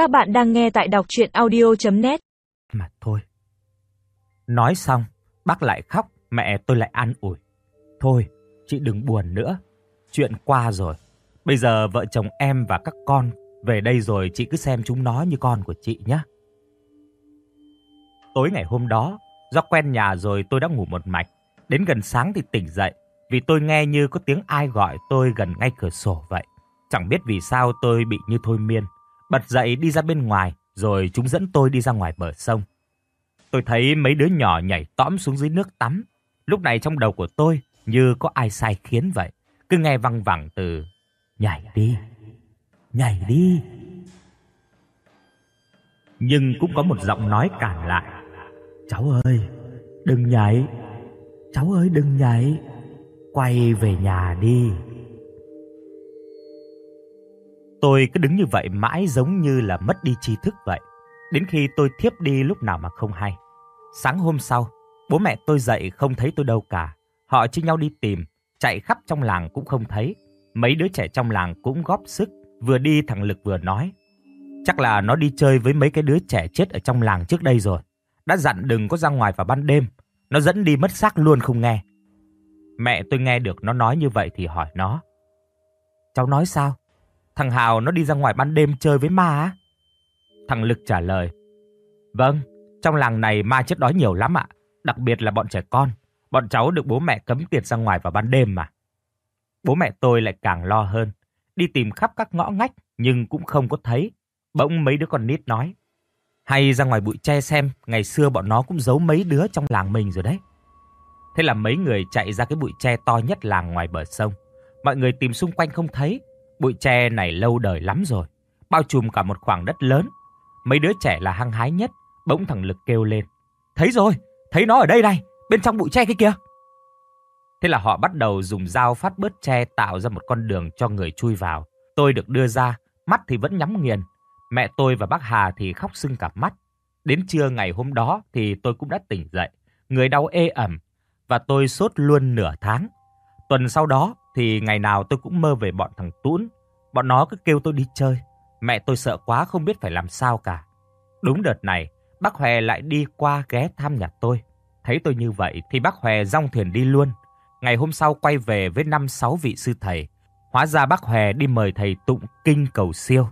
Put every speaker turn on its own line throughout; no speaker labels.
Các bạn đang nghe tại đọc audio net
Mà thôi. Nói xong, bác lại khóc, mẹ tôi lại an ủi. Thôi, chị đừng buồn nữa. Chuyện qua rồi. Bây giờ vợ chồng em và các con về đây rồi chị cứ xem chúng nó như con của chị nhé. Tối ngày hôm đó, do quen nhà rồi tôi đã ngủ một mạch. Đến gần sáng thì tỉnh dậy, vì tôi nghe như có tiếng ai gọi tôi gần ngay cửa sổ vậy. Chẳng biết vì sao tôi bị như thôi miên bật dậy đi ra bên ngoài, rồi chúng dẫn tôi đi ra ngoài bờ sông. Tôi thấy mấy đứa nhỏ nhảy tõm xuống dưới nước tắm. Lúc này trong đầu của tôi như có ai sai khiến vậy, cứ nghe văng vẳng từ nhảy đi, nhảy đi. Nhưng cũng có một giọng nói cản lại. Cháu ơi, đừng nhảy. Cháu ơi đừng nhảy. Quay về nhà đi. Tôi cứ đứng như vậy mãi giống như là mất đi tri thức vậy. Đến khi tôi thiếp đi lúc nào mà không hay. Sáng hôm sau, bố mẹ tôi dậy không thấy tôi đâu cả. Họ chia nhau đi tìm, chạy khắp trong làng cũng không thấy. Mấy đứa trẻ trong làng cũng góp sức, vừa đi thằng Lực vừa nói. Chắc là nó đi chơi với mấy cái đứa trẻ chết ở trong làng trước đây rồi. Đã dặn đừng có ra ngoài vào ban đêm, nó dẫn đi mất xác luôn không nghe. Mẹ tôi nghe được nó nói như vậy thì hỏi nó. Cháu nói sao? Thằng Hào nó đi ra ngoài ban đêm chơi với ma á? Thằng Lực trả lời. Vâng, trong làng này ma chết đói nhiều lắm ạ. Đặc biệt là bọn trẻ con. Bọn cháu được bố mẹ cấm tiệt ra ngoài vào ban đêm mà. Bố mẹ tôi lại càng lo hơn. Đi tìm khắp các ngõ ngách nhưng cũng không có thấy. Bỗng mấy đứa con nít nói. Hay ra ngoài bụi tre xem, ngày xưa bọn nó cũng giấu mấy đứa trong làng mình rồi đấy. Thế là mấy người chạy ra cái bụi tre to nhất làng ngoài bờ sông. Mọi người tìm xung quanh không thấy, Bụi tre này lâu đời lắm rồi, bao trùm cả một khoảng đất lớn. Mấy đứa trẻ là hăng hái nhất, bỗng thằng Lực kêu lên. Thấy rồi, thấy nó ở đây này, bên trong bụi tre kia kìa. Thế là họ bắt đầu dùng dao phát bớt tre tạo ra một con đường cho người chui vào. Tôi được đưa ra, mắt thì vẫn nhắm nghiền. Mẹ tôi và bác Hà thì khóc sưng cả mắt. Đến trưa ngày hôm đó thì tôi cũng đã tỉnh dậy, người đau ê ẩm và tôi sốt luôn nửa tháng. Tuần sau đó thì ngày nào tôi cũng mơ về bọn thằng Tún. Bọn nó cứ kêu tôi đi chơi. Mẹ tôi sợ quá không biết phải làm sao cả. Đúng đợt này, bác Hòe lại đi qua ghé thăm nhà tôi. Thấy tôi như vậy thì bác Hòe rong thuyền đi luôn. Ngày hôm sau quay về với năm sáu vị sư thầy. Hóa ra bác Hòe đi mời thầy tụng kinh cầu siêu.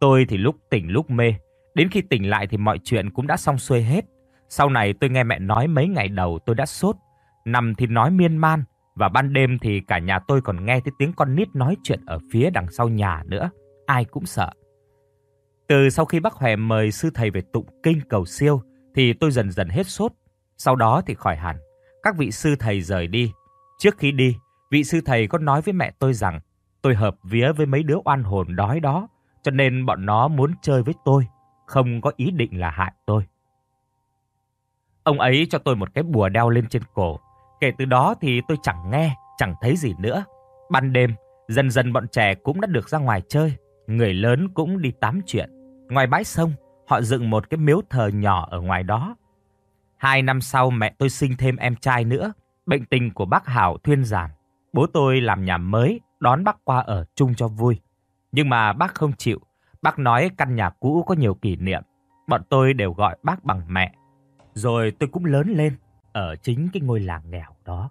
Tôi thì lúc tỉnh lúc mê. Đến khi tỉnh lại thì mọi chuyện cũng đã xong xuôi hết. Sau này tôi nghe mẹ nói mấy ngày đầu tôi đã sốt. Nằm thì nói miên man, và ban đêm thì cả nhà tôi còn nghe thấy tiếng con nít nói chuyện ở phía đằng sau nhà nữa, ai cũng sợ. Từ sau khi bác Hòe mời sư thầy về tụng kinh cầu siêu thì tôi dần dần hết sốt, sau đó thì khỏi hẳn. Các vị sư thầy rời đi. Trước khi đi, vị sư thầy có nói với mẹ tôi rằng tôi hợp vía với mấy đứa oan hồn đói đó, cho nên bọn nó muốn chơi với tôi, không có ý định là hại tôi. Ông ấy cho tôi một cái bùa đeo lên trên cổ, Kể từ đó thì tôi chẳng nghe, chẳng thấy gì nữa. Ban đêm, dần dần bọn trẻ cũng đã được ra ngoài chơi, người lớn cũng đi tám chuyện. Ngoài bãi sông, họ dựng một cái miếu thờ nhỏ ở ngoài đó. Hai năm sau mẹ tôi sinh thêm em trai nữa, bệnh tình của bác Hảo thuyên giảm. Bố tôi làm nhà mới, đón bác qua ở chung cho vui. Nhưng mà bác không chịu, bác nói căn nhà cũ có nhiều kỷ niệm. Bọn tôi đều gọi bác bằng mẹ. Rồi tôi cũng lớn lên, ở chính cái ngôi làng nghèo đó.